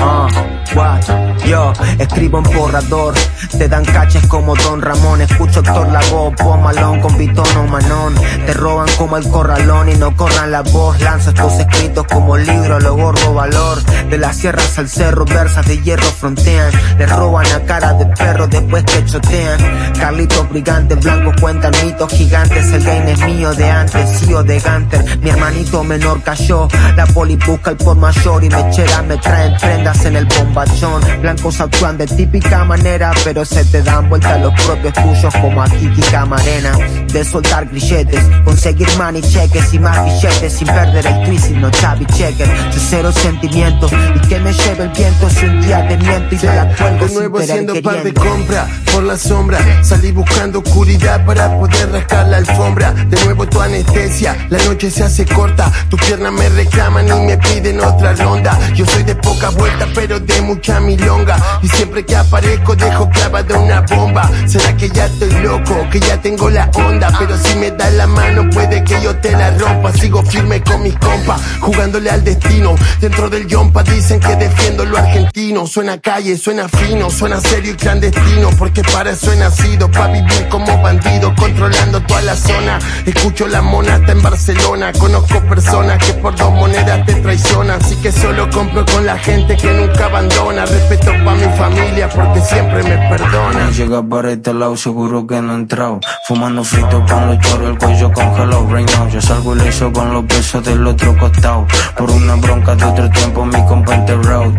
What? Yo escribo en borrador, te dan caches como Don Ramón, escucho Héctor Lavoe, Pomalón con Vitono Manón, te roban como el corralón y no corran la voz, lanzas tus escritos como libro, lo gordo valor, de las sierras al cerro, versas de hierro frontean, le roban a cara de perro después que chotean, Carlitos brigantes blancos cuentan mitos gigantes, el game es mío de antes, sí o de Ganter, mi hermanito menor cayó, la poli busca el por mayor y mechera me traen en el bombachón, blancos actúan de típica manera, pero se te dan vuelta los propios tuyos como a Kiki Camarena, de soltar grilletes, conseguir money cheques y más billetes sin perder el twist y no chavi checker, yo cero sentimientos y que me lleve el viento si un día te miento y te la cuelgo De nuevo sin haciendo par de compra por la sombra. Salí buscando oscuridad para poder rascar la alfombra. De nuevo tu anestesia, la noche se hace corta. Tus piernas me reclaman y me piden otra ronda. Yo soy de poca vuelta, pero de mucha milonga. Y siempre que aparezco dejo clavada una bomba. ¿Será que ya estoy loco? Que ya tengo la onda. Pero si me das la mano, puede que yo te la rompa. Sigo firme con mis compas, jugándole al destino. Dentro del yompa dicen que defiendo lo argentino. Suena calle, suena fino, suena serio y clandestino. Porque para eso he nacido, para vivir como bandido, controlando toda la zona. Escucho la mona hasta en Barcelona. Conozco personas que por dos te traicionan. Así que solo compro con la gente que nunca abandona. Respeto pa' mi familia porque siempre me perdona. Llega para este lado, seguro que no he entrado. Fumando frito con los choros, el cuello congelado. Right now, yo salgo ileso con los besos del otro costado. Por una bronca de otro tiempo, mi compa enterrado.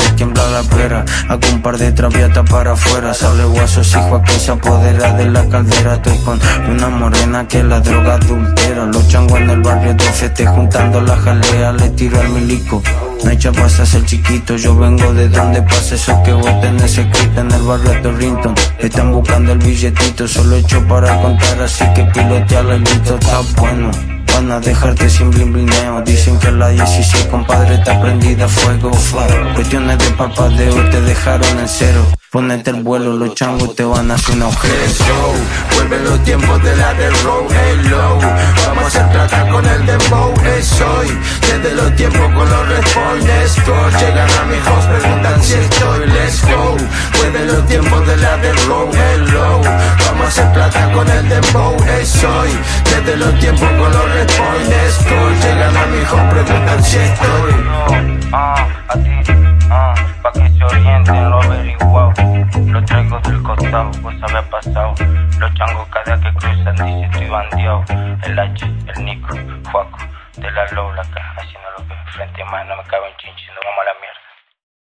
Te pera, hago un par de traviatas para afuera. Sale guaso, hijo que se apodera de la caldera. Estoy con una morena que la droga adultera. Los changos en el barrio de fete, juntando la jalea, le tiro al milico. No echa pasas el chiquito, yo vengo de donde pasa eso que vos tenés escrito en el barrio de Torrington. Están buscando el billetito, solo hecho para contar, así que piloteala y listo, está bueno. Van a dejarte sin blin blineo Dicen que la 16 compadre está prendida a fuego. Cuestiones de parpadeo te dejaron en cero Ponete el vuelo, los changos te van a hacer un agujero go. Vuelven los tiempos de la de row, hello. Vamos a hacer plata con el dembow, es hoy. Desde los tiempos con los respondes, llegan a mi house, preguntan si estoy, let's go. Vuelven los tiempos de la de row, hello. Vamos a hacer plata con el dembow, es hoy. Desde los tiempos con los respondes, todos llegan a mi house, preguntan si. Ah, a ti, ah, pa' que se orienten lo averiguado. Lo traigo del costado, pues había pasado. Los changos cada que cruzan dicen estoy bandeado. El H, el Nico,